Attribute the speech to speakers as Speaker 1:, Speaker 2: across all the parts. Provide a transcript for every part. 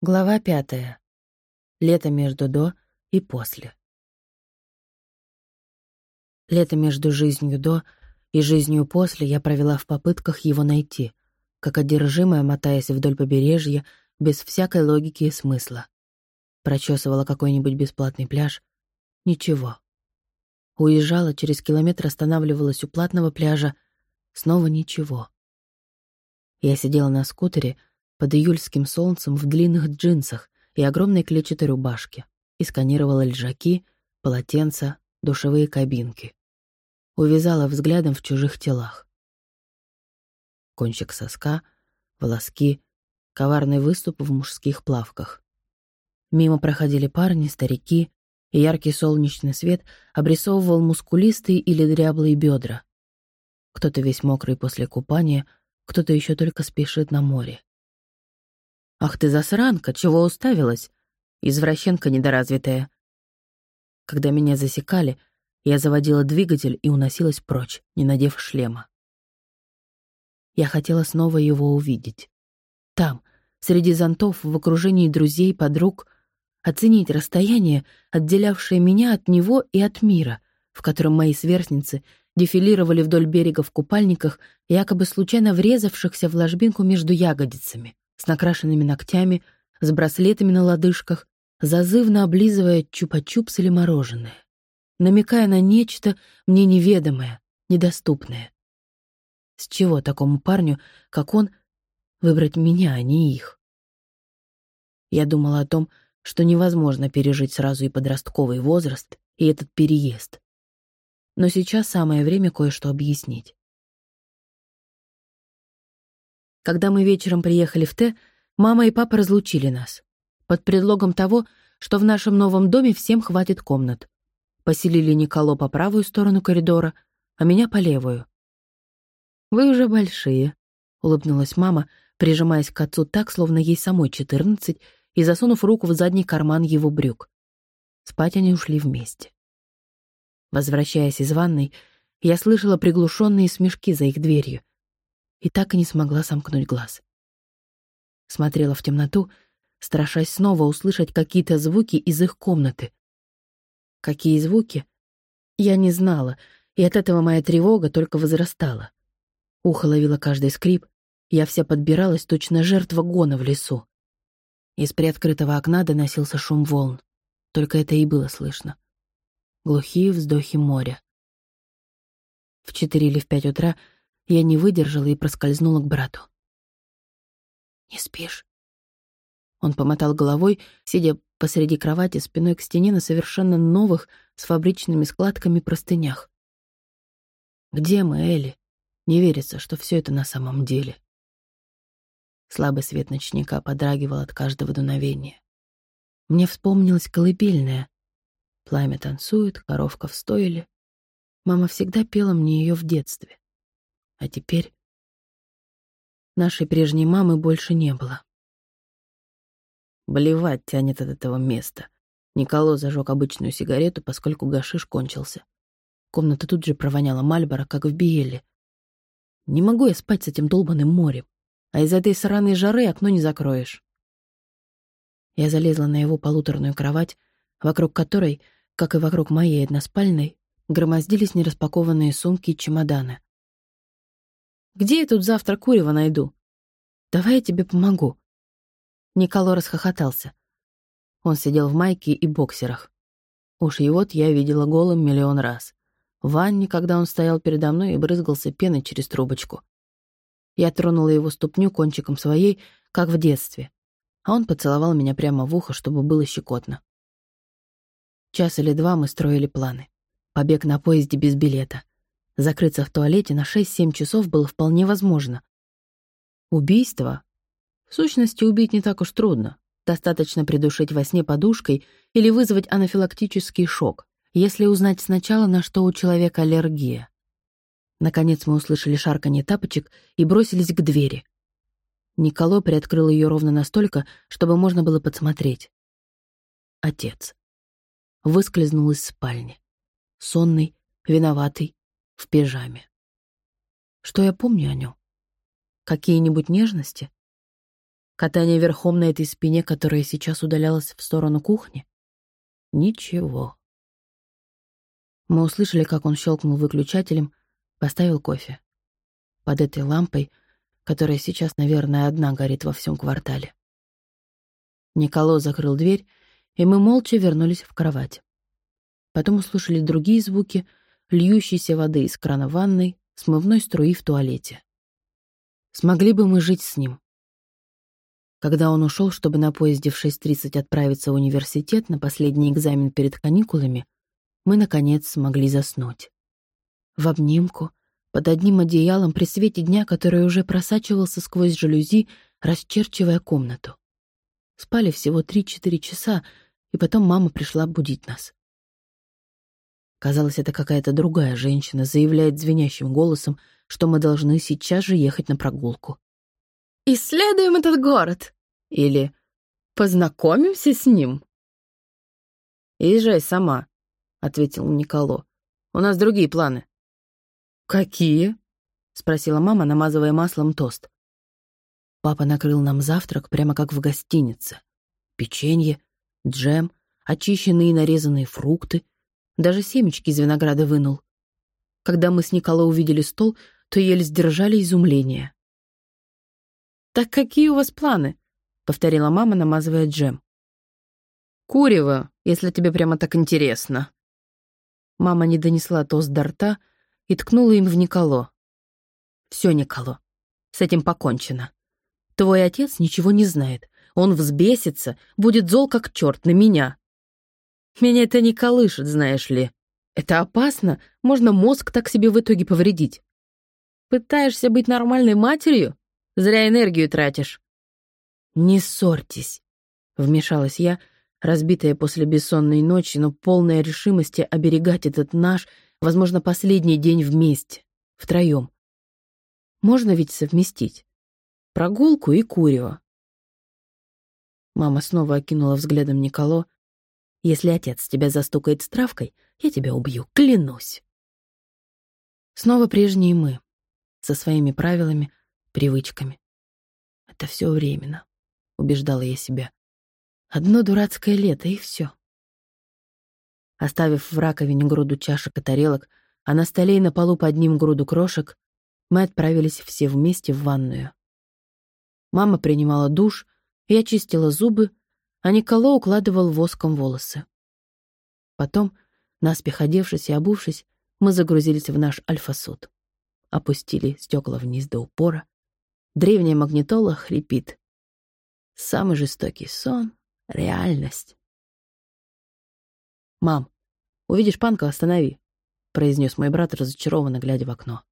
Speaker 1: Глава пятая. Лето между до и после. Лето между жизнью до и жизнью после я провела в попытках его найти, как одержимая, мотаясь вдоль побережья, без всякой логики и смысла. Прочесывала какой-нибудь бесплатный пляж. Ничего. Уезжала, через километр останавливалась у платного пляжа. Снова ничего. Я сидела на скутере, под июльским солнцем в длинных джинсах и огромной клетчатой рубашке и сканировала лежаки, полотенца, душевые кабинки. Увязала взглядом в чужих телах. Кончик соска, волоски, коварный выступ в мужских плавках. Мимо проходили парни, старики, и яркий солнечный свет обрисовывал мускулистые или дряблые бедра. Кто-то весь мокрый после купания, кто-то еще только спешит на море. «Ах ты засранка, чего уставилась? Извращенка недоразвитая». Когда меня засекали, я заводила двигатель и уносилась прочь, не надев шлема. Я хотела снова его увидеть. Там, среди зонтов, в окружении друзей, подруг, оценить расстояние, отделявшее меня от него и от мира, в котором мои сверстницы дефилировали вдоль берега в купальниках, якобы случайно врезавшихся в ложбинку между ягодицами с накрашенными ногтями, с браслетами на лодыжках, зазывно облизывая чупа-чупс или мороженое, намекая на нечто мне неведомое, недоступное. С чего такому парню, как он, выбрать меня, а не их? Я думала о том, что невозможно пережить сразу и подростковый возраст, и этот переезд. Но сейчас самое время кое-что объяснить. Когда мы вечером приехали в Т, мама и папа разлучили нас. Под предлогом того, что в нашем новом доме всем хватит комнат. Поселили Николо по правую сторону коридора, а меня по левую. «Вы уже большие», — улыбнулась мама, прижимаясь к отцу так, словно ей самой четырнадцать, и засунув руку в задний карман его брюк. Спать они ушли вместе. Возвращаясь из ванной, я слышала приглушенные смешки за их дверью, и так и не смогла сомкнуть глаз. Смотрела в темноту, страшась снова услышать какие-то звуки из их комнаты. Какие звуки? Я не знала, и от этого моя тревога только возрастала. Ухо ловило каждый скрип, я вся подбиралась, точно жертва гона в лесу. Из приоткрытого окна доносился шум волн. Только это и было слышно. Глухие вздохи моря. В четыре или в пять утра я не выдержала и проскользнула к брату. «Не спишь?» Он помотал головой, сидя посреди кровати спиной к стене на совершенно новых, с фабричными складками простынях. «Где мы, Элли? Не верится, что все это на самом деле». Слабый свет ночника подрагивал от каждого дуновения. Мне вспомнилась колыбельная. Пламя танцует, коровка в стойле. Мама всегда пела мне ее в детстве. А теперь нашей прежней мамы больше не было. Блевать тянет от этого места. Николо зажег обычную сигарету, поскольку гашиш кончился. Комната тут же провоняла Мальборо, как в Биеле. Не могу я спать с этим долбанным морем, а из этой сраной жары окно не закроешь. Я залезла на его полуторную кровать, вокруг которой, как и вокруг моей односпальной, громоздились нераспакованные сумки и чемоданы. Где я тут завтра курева найду? Давай я тебе помогу». Николо расхохотался. Он сидел в майке и боксерах. Уж его-то я видела голым миллион раз. В ванне, когда он стоял передо мной и брызгался пеной через трубочку. Я тронула его ступню кончиком своей, как в детстве, а он поцеловал меня прямо в ухо, чтобы было щекотно. Час или два мы строили планы. Побег на поезде без билета. Закрыться в туалете на 6-7 часов было вполне возможно. Убийство? В сущности, убить не так уж трудно. Достаточно придушить во сне подушкой или вызвать анафилактический шок, если узнать сначала, на что у человека аллергия. Наконец мы услышали шарканье тапочек и бросились к двери. Николо приоткрыл ее ровно настолько, чтобы можно было подсмотреть. Отец. Выскользнул из спальни. Сонный, виноватый, в пижаме. Что я помню о нем? Какие-нибудь нежности? Катание верхом на этой спине, которая сейчас удалялась в сторону кухни? Ничего. Мы услышали, как он щелкнул выключателем, поставил кофе. Под этой лампой, которая сейчас, наверное, одна горит во всем квартале. Николо закрыл дверь, и мы молча вернулись в кровать. Потом услышали другие звуки, льющейся воды из крана ванной, смывной струи в туалете. Смогли бы мы жить с ним? Когда он ушел, чтобы на поезде в 6.30 отправиться в университет на последний экзамен перед каникулами, мы, наконец, смогли заснуть. В обнимку, под одним одеялом при свете дня, который уже просачивался сквозь жалюзи, расчерчивая комнату. Спали всего 3-4 часа, и потом мама пришла будить нас. Казалось, это какая-то другая женщина заявляет звенящим голосом, что мы должны сейчас же ехать на прогулку. «Исследуем этот город!» Или «Познакомимся с ним?» «Езжай сама», — ответил Николо. «У нас другие планы». «Какие?» — спросила мама, намазывая маслом тост. Папа накрыл нам завтрак прямо как в гостинице. Печенье, джем, очищенные и нарезанные фрукты, даже семечки из винограда вынул. Когда мы с Николо увидели стол, то еле сдержали изумление. «Так какие у вас планы?» — повторила мама, намазывая джем. «Курево, если тебе прямо так интересно». Мама не донесла тост до рта и ткнула им в Николо. «Все, Николо, с этим покончено. Твой отец ничего не знает. Он взбесится, будет зол как черт на меня. Меня это не колышет, знаешь ли. Это опасно, можно мозг так себе в итоге повредить. Пытаешься быть нормальной матерью? Зря энергию тратишь. Не ссорьтесь, вмешалась я, разбитая после бессонной ночи, но полная решимости оберегать этот наш, возможно, последний день вместе, втроем. Можно ведь совместить прогулку и курево. Мама снова окинула взглядом Николо, если отец тебя застукает с травкой, я тебя убью, клянусь. Снова прежние мы, со своими правилами, привычками. Это все временно, убеждала я себя. Одно дурацкое лето, и все. Оставив в раковине груду чашек и тарелок, а на столе и на полу под ним груду крошек, мы отправились все вместе в ванную. Мама принимала душ, я чистила зубы, а Николо укладывал воском волосы. Потом, наспех одевшись и обувшись, мы загрузились в наш альфа-суд. Опустили стекла вниз до упора. Древняя магнитола хрипит. Самый жестокий сон — реальность. «Мам, увидишь панка, останови», — произнес мой брат, разочарованно глядя в окно.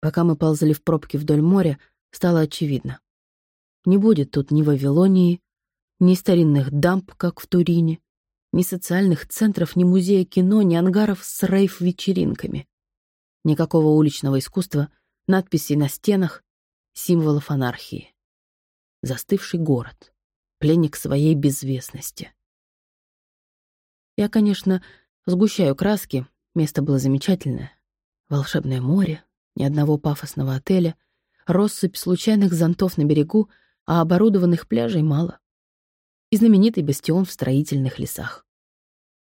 Speaker 1: Пока мы ползали в пробке вдоль моря, стало очевидно. Не будет тут ни Вавилонии, ни старинных дамб, как в Турине, ни социальных центров, ни музея кино, ни ангаров с рейф-вечеринками. Никакого уличного искусства, надписей на стенах, символов анархии. Застывший город, пленник своей безвестности. Я, конечно, сгущаю краски, место было замечательное. Волшебное море, ни одного пафосного отеля, россыпь случайных зонтов на берегу, а оборудованных пляжей мало и знаменитый бастион в строительных лесах.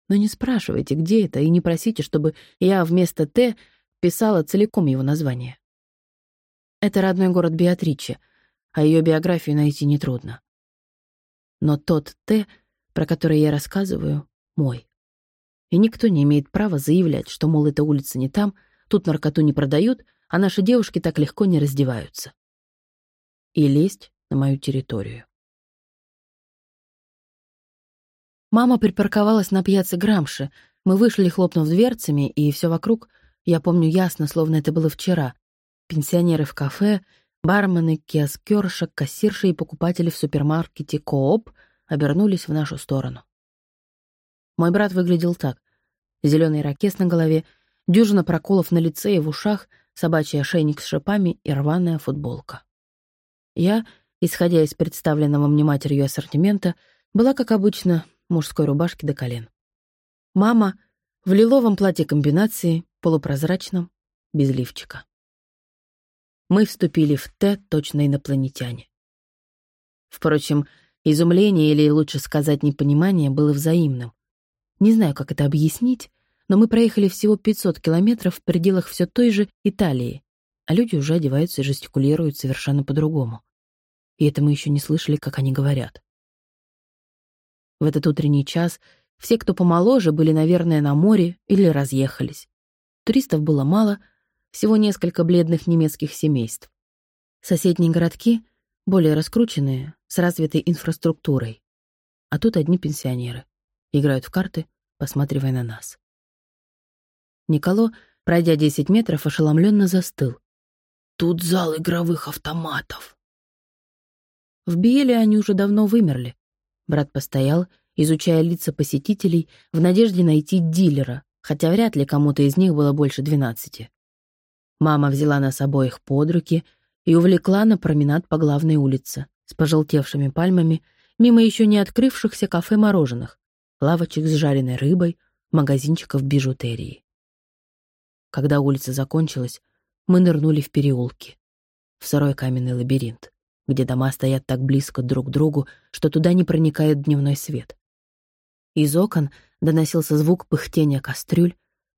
Speaker 1: Но не спрашивайте, где это, и не просите, чтобы я вместо «Т» писала целиком его название. Это родной город Беатриче, а ее биографию найти нетрудно. Но тот «Т», про который я рассказываю, мой. И никто не имеет права заявлять, что, мол, эта улица не там, тут наркоту не продают, а наши девушки так легко не раздеваются. И лезть на мою территорию. Мама припарковалась на пьяце Грамши. Мы вышли, хлопнув дверцами, и все вокруг, я помню ясно, словно это было вчера. Пенсионеры в кафе, бармены, киоскерша, кассирши и покупатели в супермаркете «Кооп» обернулись в нашу сторону. Мой брат выглядел так. Зеленый ракес на голове, дюжина проколов на лице и в ушах, собачий ошейник с шипами и рваная футболка. Я, исходя из представленного мне матерью ассортимента, была, как обычно, мужской рубашке до колен. Мама в лиловом платье комбинации, полупрозрачном, без лифчика. Мы вступили в Т точно инопланетяне. Впрочем, изумление, или лучше сказать непонимание, было взаимным. Не знаю, как это объяснить, но мы проехали всего 500 километров в пределах все той же Италии, а люди уже одеваются и жестикулируют совершенно по-другому. И это мы еще не слышали, как они говорят. В этот утренний час все, кто помоложе, были, наверное, на море или разъехались. Туристов было мало, всего несколько бледных немецких семейств. Соседние городки, более раскрученные, с развитой инфраструктурой. А тут одни пенсионеры. Играют в карты, посматривая на нас. Николо, пройдя 10 метров, ошеломленно застыл. «Тут зал игровых автоматов». В Биеле они уже давно вымерли. Брат постоял, изучая лица посетителей в надежде найти дилера, хотя вряд ли кому-то из них было больше двенадцати. Мама взяла нас обоих под руки и увлекла на променад по главной улице с пожелтевшими пальмами мимо еще не открывшихся кафе-мороженых, лавочек с жареной рыбой, магазинчиков бижутерии. Когда улица закончилась, мы нырнули в переулки, в сырой каменный лабиринт, где дома стоят так близко друг к другу, что туда не проникает дневной свет. Из окон доносился звук пыхтения кастрюль,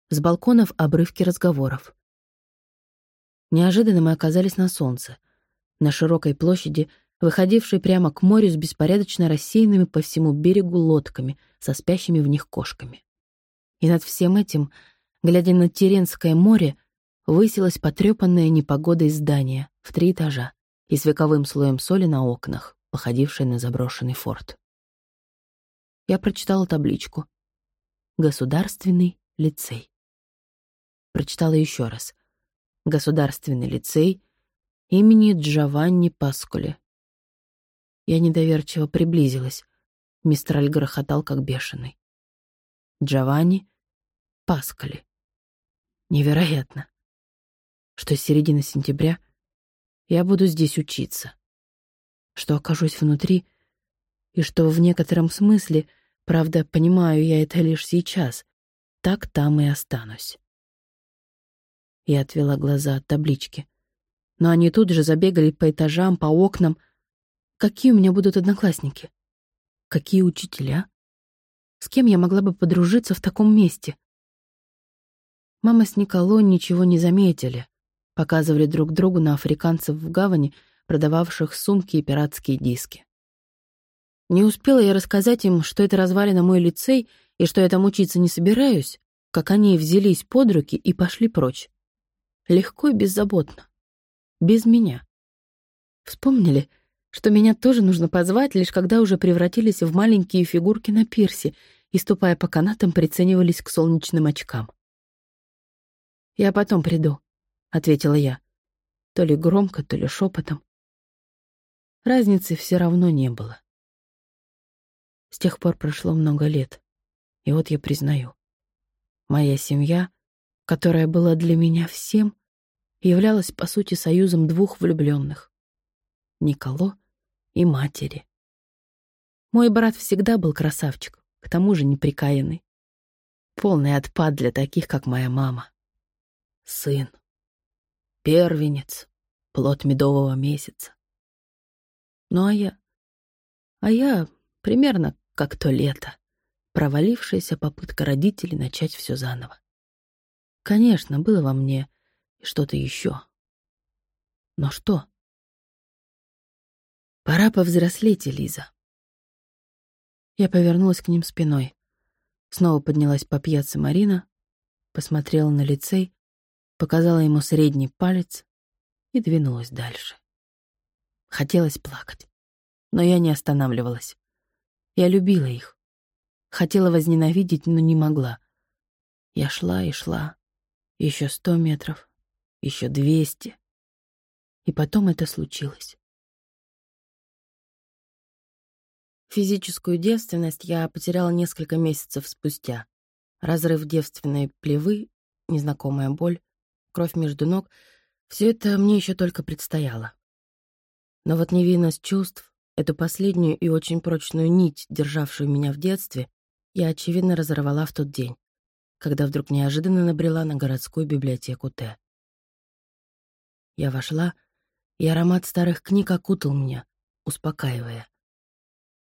Speaker 1: с балконов обрывки разговоров. Неожиданно мы оказались на солнце, на широкой площади, выходившей прямо к морю с беспорядочно рассеянными по всему берегу лодками со спящими в них кошками. И над всем этим, глядя на Теренское море, высилось потрепанное непогодой здание в три этажа и с вековым слоем соли на окнах, походившее на заброшенный форт я прочитала табличку. Государственный лицей. Прочитала еще раз. Государственный лицей имени Джованни Паскули. Я недоверчиво приблизилась. Мистраль грохотал, как бешеный. Джованни Паскали. Невероятно, что с середины сентября я буду здесь учиться, что окажусь внутри — и что в некотором смысле, правда, понимаю я это лишь сейчас, так там и останусь. Я отвела глаза от таблички. Но они тут же забегали по этажам, по окнам. Какие у меня будут одноклассники? Какие учителя? С кем я могла бы подружиться в таком месте? Мама с Николой ничего не заметили. Показывали друг другу на африканцев в гавани, продававших сумки и пиратские диски. Не успела я рассказать им, что это развалина мой лицей и что я там учиться не собираюсь, как они взялись под руки и пошли прочь. Легко и беззаботно. Без меня. Вспомнили, что меня тоже нужно позвать, лишь когда уже превратились в маленькие фигурки на пирсе и, ступая по канатам, приценивались к солнечным очкам. «Я потом приду», — ответила я. То ли громко, то ли шепотом. Разницы все равно не было. С тех пор прошло много лет. И вот я признаю. Моя семья, которая была для меня всем, являлась, по сути, союзом двух влюбленных — Николо и матери. Мой брат всегда был красавчик, к тому же неприкаянный. Полный отпад для таких, как моя мама. Сын. Первенец. Плод медового месяца. Ну а я... А я Примерно как то лето. Провалившаяся попытка родителей начать все заново. Конечно, было во мне и что-то еще. Но что? Пора повзрослеть, Элиза. Я повернулась к ним спиной. Снова поднялась по пьяце Марина, посмотрела на лицей, показала ему средний палец и двинулась дальше. Хотелось плакать, но я не останавливалась. Я любила их. Хотела возненавидеть, но не могла. Я шла и шла. Еще сто метров, еще двести. И потом это случилось. Физическую девственность я потеряла несколько месяцев спустя. Разрыв девственной плевы, незнакомая боль, кровь между ног — все это мне еще только предстояло. Но вот невинность чувств, Эту последнюю и очень прочную нить, державшую меня в детстве, я, очевидно, разорвала в тот день, когда вдруг неожиданно набрела на городскую библиотеку Т. Я вошла, и аромат старых книг окутал меня, успокаивая.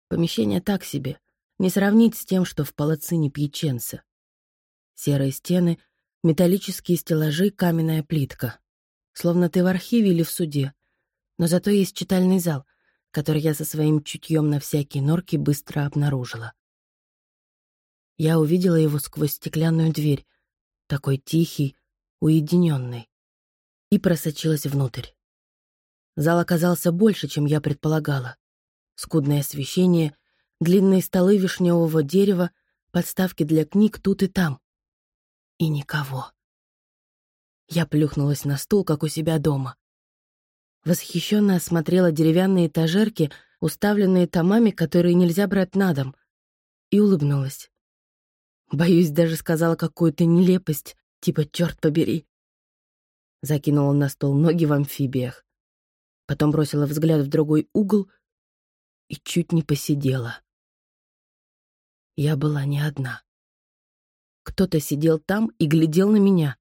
Speaker 1: Помещение так себе, не сравнить с тем, что в палацине Пьяченца. Серые стены, металлические стеллажи, каменная плитка. Словно ты в архиве или в суде. Но зато есть читальный зал, который я со своим чутьем на всякие норки быстро обнаружила. Я увидела его сквозь стеклянную дверь, такой тихий, уединенный, и просочилась внутрь. Зал оказался больше, чем я предполагала. Скудное освещение, длинные столы вишневого дерева, подставки для книг тут и там. И никого. Я плюхнулась на стул, как у себя дома. Восхищенно осмотрела деревянные этажерки, уставленные томами, которые нельзя брать на дом, и улыбнулась. Боюсь, даже сказала какую-то нелепость, типа «черт побери». Закинула на стол ноги в амфибиях. Потом бросила взгляд в другой угол и чуть не посидела. Я была не одна. Кто-то сидел там и глядел на меня.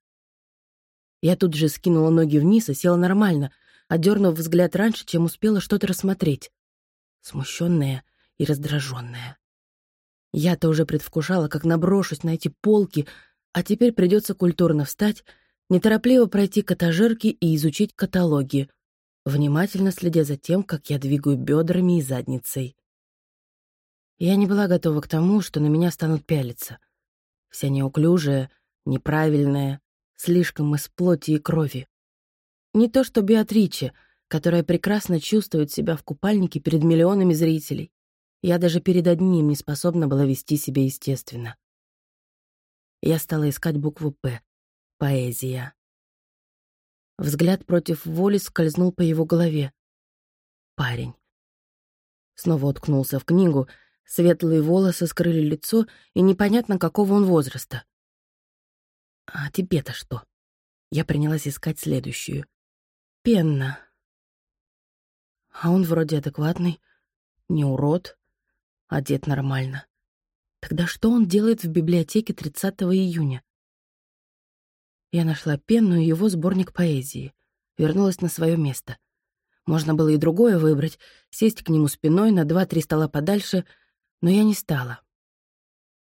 Speaker 1: Я тут же скинула ноги вниз и села нормально, одернув взгляд раньше, чем успела что-то рассмотреть. Смущенная и раздраженная. Я-то уже предвкушала, как наброшусь на эти полки, а теперь придется культурно встать, неторопливо пройти к этажерке и изучить каталоги, внимательно следя за тем, как я двигаю бедрами и задницей. Я не была готова к тому, что на меня станут пялиться. Вся неуклюжая, неправильная, слишком из плоти и крови. Не то что Беатриче, которая прекрасно чувствует себя в купальнике перед миллионами зрителей. Я даже перед одним не способна была вести себя естественно. Я стала искать букву «П» — поэзия. Взгляд против воли скользнул по его голове. Парень. Снова уткнулся в книгу, светлые волосы скрыли лицо, и непонятно, какого он возраста. А тебе-то что? Я принялась искать следующую. Пенна. А он вроде адекватный, не урод, одет нормально. Тогда что он делает в библиотеке 30 июня? Я нашла пенну и его сборник поэзии. Вернулась на свое место. Можно было и другое выбрать, сесть к нему спиной на два-три стола подальше, но я не стала.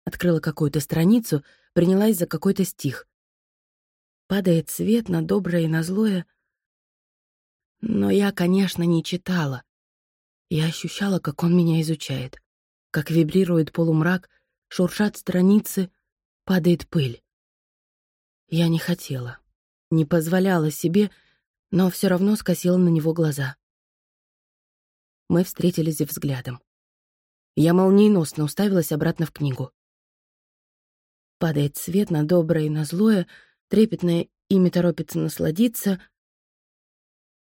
Speaker 1: Открыла какую-то страницу, принялась за какой-то стих. Падает свет на доброе и на злое. Но я, конечно, не читала. Я ощущала, как он меня изучает, как вибрирует полумрак, шуршат страницы, падает пыль. Я не хотела, не позволяла себе, но все равно скосила на него глаза. Мы встретились взглядом. Я молниеносно уставилась обратно в книгу. Падает свет на доброе и на злое, трепетное имя торопится насладиться.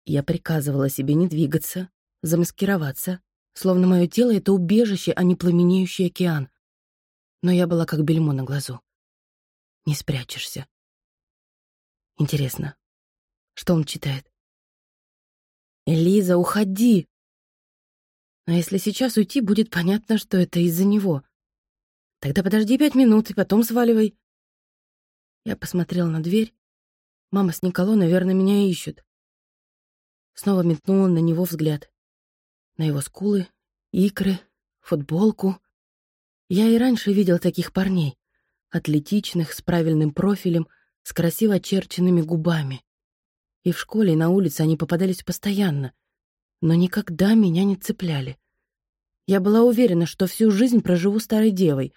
Speaker 1: Я приказывала себе не двигаться, замаскироваться, словно мое тело — это убежище, а не пламенеющий океан. Но я была как бельмо на глазу. Не спрячешься. Интересно, что он читает? «Элиза, уходи!» А если сейчас уйти, будет понятно, что это из-за него. Тогда подожди пять минут и потом сваливай. Я посмотрела на дверь. Мама с Николо, наверное, меня ищут. Снова метнула на него взгляд. На его скулы, икры, футболку. Я и раньше видел таких парней. Атлетичных, с правильным профилем — с красиво очерченными губами. И в школе, и на улице они попадались постоянно, но никогда меня не цепляли. Я была уверена, что всю жизнь проживу старой девой,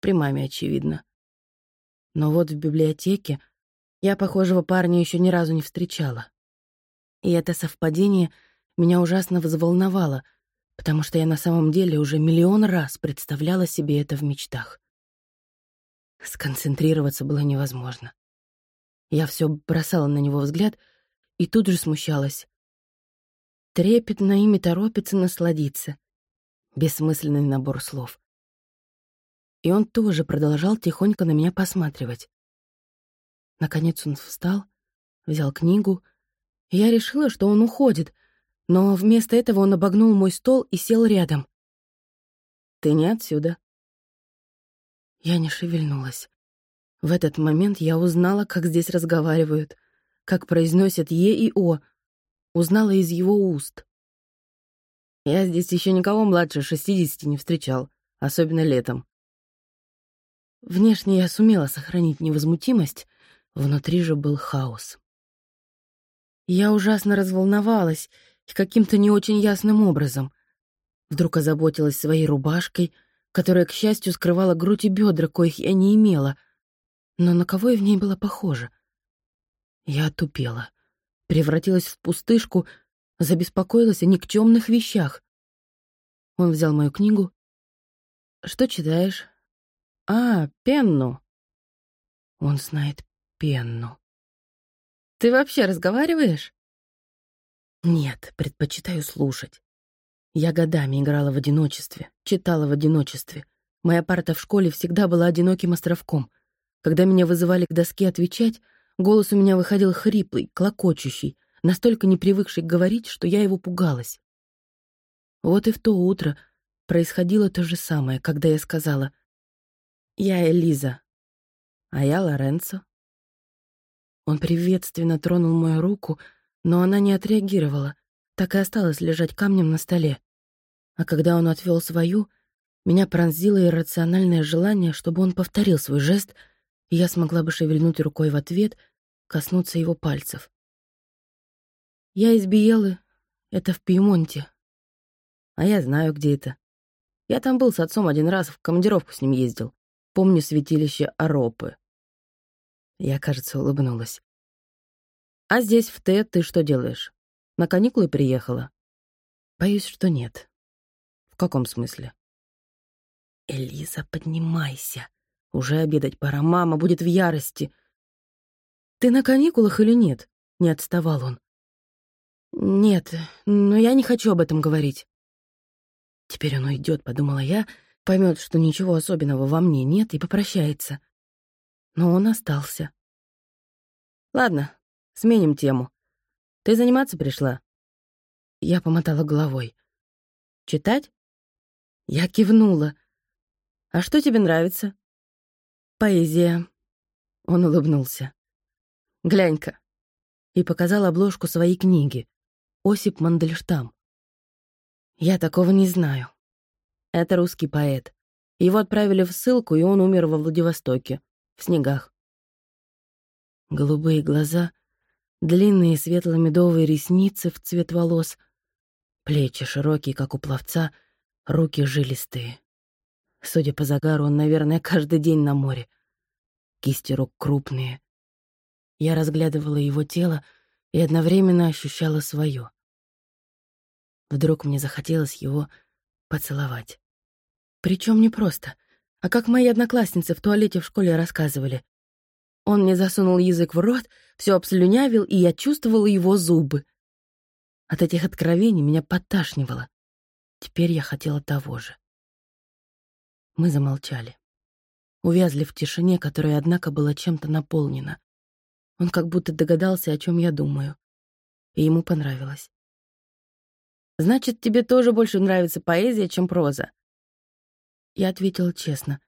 Speaker 1: при маме, очевидно. Но вот в библиотеке я похожего парня еще ни разу не встречала. И это совпадение меня ужасно взволновало, потому что я на самом деле уже миллион раз представляла себе это в мечтах. Сконцентрироваться было невозможно. Я все бросала на него взгляд и тут же смущалась. Трепетно ими торопится насладиться. Бессмысленный набор слов. И он тоже продолжал тихонько на меня посматривать. Наконец он встал, взял книгу, я решила, что он уходит, но вместо этого он обогнул мой стол и сел рядом. «Ты не отсюда». Я не шевельнулась. В этот момент я узнала, как здесь разговаривают, как произносят «е» и «о», узнала из его уст. Я здесь еще никого младше шестидесяти не встречал, особенно летом. Внешне я сумела сохранить невозмутимость, внутри же был хаос. Я ужасно разволновалась и каким-то не очень ясным образом. Вдруг озаботилась своей рубашкой, которая, к счастью, скрывала грудь и бедра, коих я не имела. Но на кого я в ней была похожа? Я отупела, превратилась в пустышку, забеспокоилась о никчемных вещах. Он взял мою книгу. «Что читаешь?» «А, Пенну». Он знает Пенну. «Ты вообще разговариваешь?» «Нет, предпочитаю слушать. Я годами играла в одиночестве, читала в одиночестве. Моя парта в школе всегда была одиноким островком. Когда меня вызывали к доске отвечать, голос у меня выходил хриплый, клокочущий, настолько не привыкший говорить, что я его пугалась. Вот и в то утро происходило то же самое, когда я сказала «Я Элиза, а я Лоренцо». Он приветственно тронул мою руку, но она не отреагировала, так и осталась лежать камнем на столе. А когда он отвел свою, меня пронзило иррациональное желание, чтобы он повторил свой жест, я смогла бы шевельнуть рукой в ответ, коснуться его пальцев. Я из Биелы, это в Пьемонте. А я знаю, где это. Я там был с отцом один раз, в командировку с ним ездил. Помню святилище Аропы. Я, кажется, улыбнулась. А здесь, в Т, ты что делаешь? На каникулы приехала? Боюсь, что нет. В каком смысле? Элиза, поднимайся. Уже обедать пора, мама будет в ярости. Ты на каникулах или нет? Не отставал он. Нет, но я не хочу об этом говорить. Теперь он уйдет, подумала я, поймет, что ничего особенного во мне нет и попрощается. Но он остался. Ладно, сменим тему. Ты заниматься пришла? Я помотала головой. Читать? Я кивнула. «А что тебе нравится?» «Поэзия». Он улыбнулся. «Глянь-ка». И показал обложку своей книги. Осип Мандельштам. «Я такого не знаю. Это русский поэт. Его отправили в ссылку, и он умер во Владивостоке, в снегах. Голубые глаза, длинные светло-медовые ресницы в цвет волос, плечи широкие, как у пловца — руки жилистые. Судя по загару, он, наверное, каждый день на море. Кисти рук крупные. Я разглядывала его тело и одновременно ощущала свое. Вдруг мне захотелось его поцеловать. Причем не просто, а как мои одноклассницы в туалете в школе рассказывали. Он мне засунул язык в рот, все обслюнявил, и я чувствовала его зубы. От этих откровений меня подташнивало. Теперь я хотела того же. Мы замолчали. Увязли в тишине, которая, однако, была чем-то наполнена. Он как будто догадался, о чем я думаю. И ему понравилось. «Значит, тебе тоже больше нравится поэзия, чем проза?» Я ответила честно.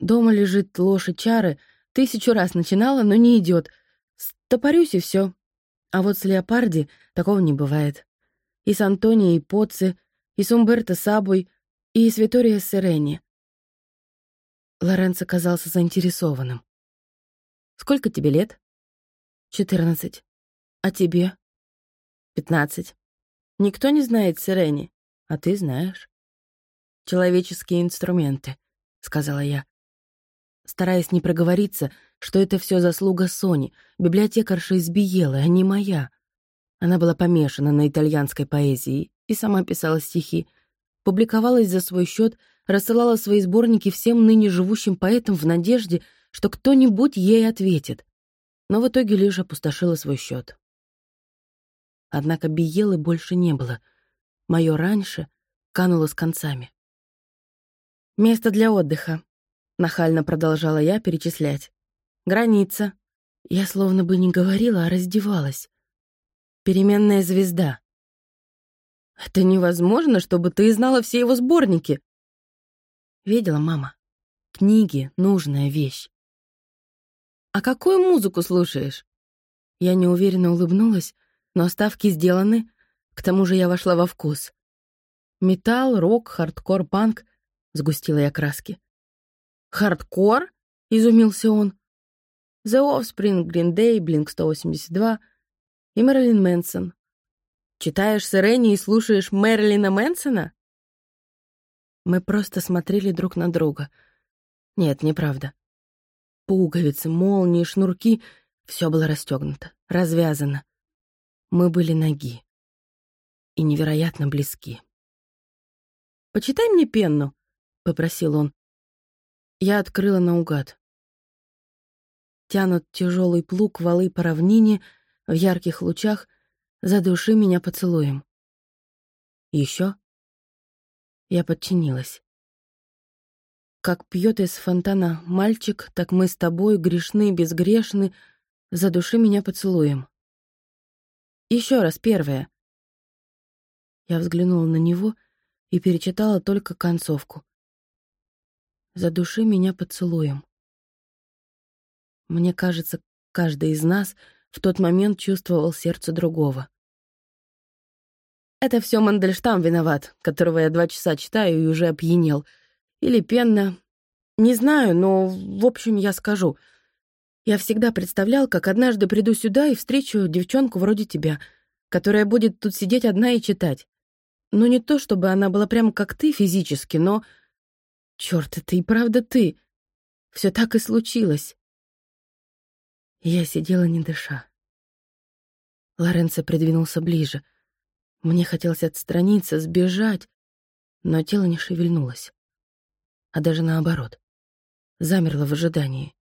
Speaker 1: «Дома лежит лошадь чары, тысячу раз начинала, но не идет. Стопорюсь и все. А вот с Леопарди такого не бывает. И с Антонией Поцци, и с Умберто Сабой, и с Виторио Серени. Лоренцо казался заинтересованным. «Сколько тебе лет?» «Четырнадцать. А тебе?» «Пятнадцать. Никто не знает Сирени, а ты знаешь». «Человеческие инструменты», — сказала я. Стараясь не проговориться, что это все заслуга Сони, библиотекарша из Биелы, а не моя. Она была помешана на итальянской поэзии и сама писала стихи, публиковалась за свой счет, рассылала свои сборники всем ныне живущим поэтам в надежде, что кто-нибудь ей ответит, но в итоге лишь опустошила свой счет. Однако Биелы больше не было. Мое раньше кануло с концами. «Место для отдыха», — нахально продолжала я перечислять. «Граница». Я словно бы не говорила, а раздевалась. «Переменная звезда», это невозможно, чтобы ты знала все его сборники. Видела, мама? Книги — нужная вещь. А какую музыку слушаешь? Я неуверенно улыбнулась, но ставки сделаны, к тому же я вошла во вкус. Металл, рок, хардкор, панк. Сгустила я краски. «Хардкор?» — изумился он. «The Offspring, Green Day, Blink-182 и Мэрилин Мэнсон. Читаешь Сирени и слушаешь Мэрилина Мэнсона?» Мы просто смотрели друг на друга. Нет, неправда. Пуговицы, молнии, шнурки — все было расстегнуто, развязано. Мы были ноги и невероятно близки. «Почитай мне пенну», — попросил он. Я открыла наугад. Тянут тяжелый плуг валы по равнине в ярких лучах, задуши меня поцелуем. Еще? Я подчинилась. Как пьет из фонтана мальчик, так мы с тобой, грешны, безгрешны, задуши меня поцелуем. Еще раз первое. Я взглянула на него и перечитала только концовку. «Задуши меня поцелуем». Мне кажется, каждый из нас в тот момент чувствовал сердце другого. Это все Мандельштам виноват, которого я два часа читаю и уже опьянел. Или Пенна. Не знаю, но, в общем, я скажу. Я всегда представлял, как однажды приду сюда и встречу девчонку вроде тебя, которая будет тут сидеть одна и читать. Ну, не то, чтобы она была прямо как ты физически, но... Чёрт, это и правда ты. Все так и случилось. Я сидела, не дыша. Лоренцо придвинулся ближе. Мне хотелось отстраниться, сбежать, но тело не шевельнулось. А даже наоборот. Замерло в ожидании.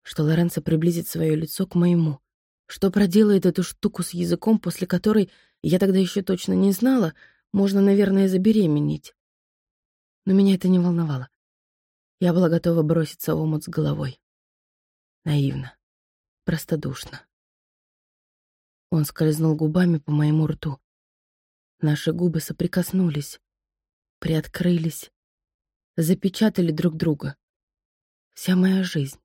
Speaker 1: Что Лоренцо приблизит свое лицо к моему. Что проделает эту штуку с языком, после которой, я тогда еще точно не знала, можно, наверное, забеременеть. Но меня это не волновало. Я была готова броситься в омут с головой. Наивно. Простодушно. Он скользнул губами по моему рту. Наши губы соприкоснулись, приоткрылись, запечатали друг друга. Вся моя жизнь,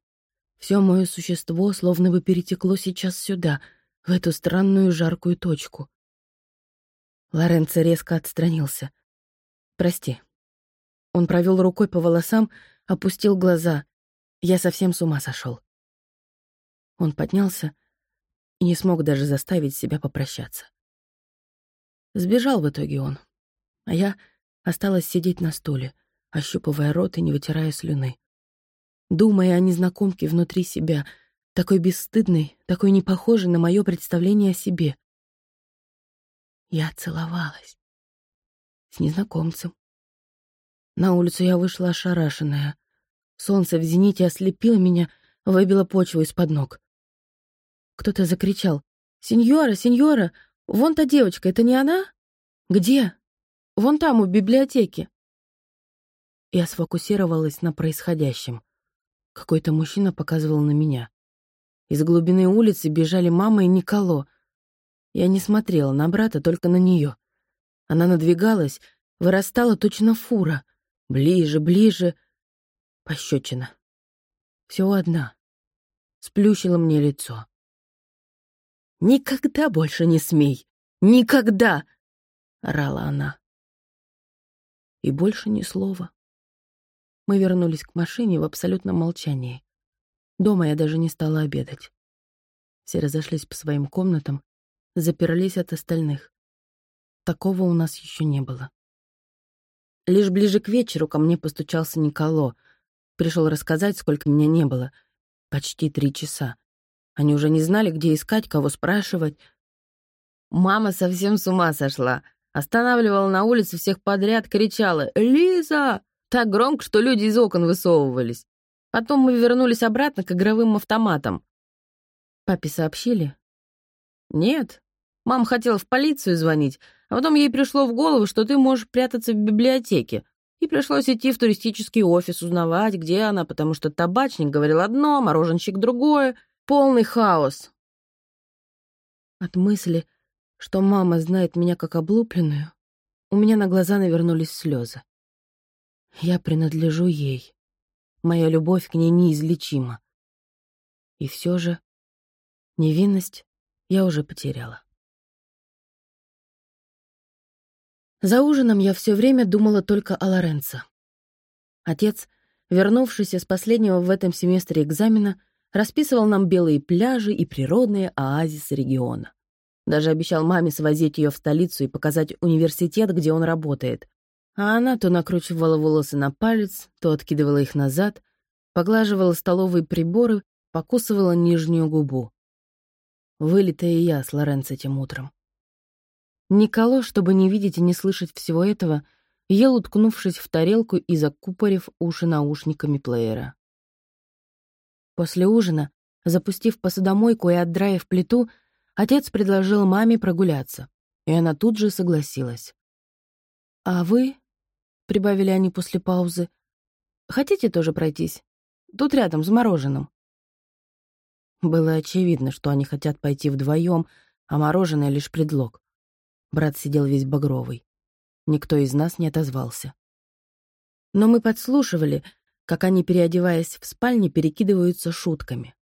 Speaker 1: все мое существо словно бы перетекло сейчас сюда, в эту странную жаркую точку. Лоренцо резко отстранился. «Прости». Он провел рукой по волосам, опустил глаза. Я совсем с ума сошел. Он поднялся и не смог даже заставить себя попрощаться. Сбежал в итоге он, а я осталась сидеть на стуле, ощупывая рот и не вытирая слюны. Думая о незнакомке внутри себя, такой бесстыдной, такой непохожей на мое представление о себе. Я целовалась. С незнакомцем. На улицу я вышла ошарашенная. Солнце в зените ослепило меня, выбило почву из-под ног. Кто-то закричал. «Сеньора, сеньора, вон та девочка, это не она? Где? Вон там, у библиотеки». Я сфокусировалась на происходящем. Какой-то мужчина показывал на меня. Из глубины улицы бежали мама и Николо. Я не смотрела на брата, только на нее. Она надвигалась, вырастала точно фура. Ближе, ближе. Пощечина. Всего одна. Сплющила мне лицо. «Никогда больше не смей! Никогда!» — орала она. И больше ни слова. Мы вернулись к машине в абсолютном молчании. Дома я даже не стала обедать. Все разошлись по своим комнатам, заперлись от остальных. Такого у нас еще не было. Лишь ближе к вечеру ко мне постучался Николо. Пришел рассказать, сколько меня не было. Почти три часа. Они уже не знали, где искать, кого спрашивать. Мама совсем с ума сошла. Останавливала на улице всех подряд, кричала «Лиза!» Так громко, что люди из окон высовывались. Потом мы вернулись обратно к игровым автоматам. Папе сообщили? Нет, Мама хотела в полицию звонить, а потом ей пришло в голову, что ты можешь прятаться в библиотеке. И пришлось идти в туристический офис узнавать, где она, потому что табачник говорил одно, мороженщик другое. Полный хаос. От мысли, что мама знает меня как облупленную, у меня на глаза навернулись слезы. Я принадлежу ей. Моя любовь к ней неизлечима. И все же невинность я уже потеряла. За ужином я все время думала только о Лоренцо. Отец, вернувшийся с последнего в этом семестре экзамена, расписывал нам белые пляжи и природные оазисы региона. Даже обещал маме свозить ее в столицу и показать университет, где он работает. А она то накручивала волосы на палец, то откидывала их назад, поглаживала столовые приборы, покусывала нижнюю губу. Вылитая я с Лоренцо этим утром. Николо, чтобы не видеть и не слышать всего этого, ел, уткнувшись в тарелку и закупорив уши наушниками плеера. После ужина, запустив посудомойку и отдраив плиту, отец предложил маме прогуляться, и она тут же согласилась. «А вы?» — прибавили они после паузы. «Хотите тоже пройтись? Тут рядом, с мороженым». Было очевидно, что они хотят пойти вдвоем, а мороженое — лишь предлог. Брат сидел весь багровый. Никто из нас не отозвался. Но мы подслушивали, как они, переодеваясь в спальне, перекидываются шутками.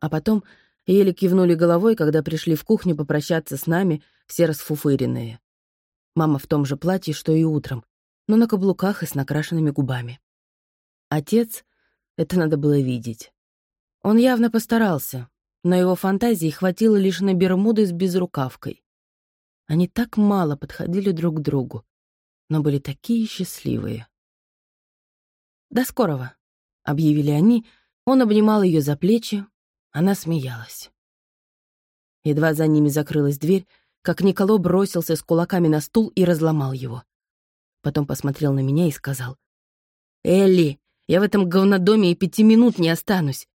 Speaker 1: А потом еле кивнули головой, когда пришли в кухню попрощаться с нами, все расфуфыренные. Мама в том же платье, что и утром, но на каблуках и с накрашенными губами. Отец, это надо было видеть. Он явно постарался, но его фантазии хватило лишь на бермуды с безрукавкой. Они так мало подходили друг к другу, но были такие счастливые. «До скорого», — объявили они. Он обнимал ее за плечи, она смеялась. Едва за ними закрылась дверь, как Николо бросился с кулаками на стул и разломал его. Потом посмотрел на меня и сказал. «Элли, я в этом говнодоме и пяти минут не останусь.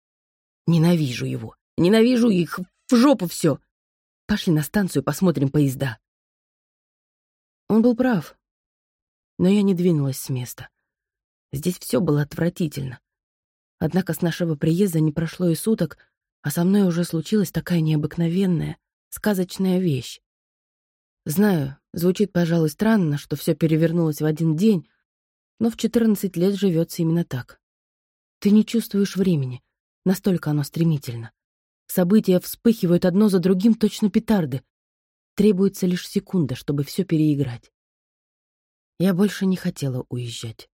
Speaker 1: Ненавижу его, ненавижу их, в жопу все. Пошли на станцию, посмотрим поезда». Он был прав. Но я не двинулась с места. Здесь все было отвратительно. Однако с нашего приезда не прошло и суток, а со мной уже случилась такая необыкновенная, сказочная вещь. Знаю, звучит, пожалуй, странно, что все перевернулось в один день, но в 14 лет живется именно так. Ты не чувствуешь времени, настолько оно стремительно. События вспыхивают одно за другим, точно петарды. Требуется лишь секунда, чтобы все переиграть. Я больше не хотела уезжать.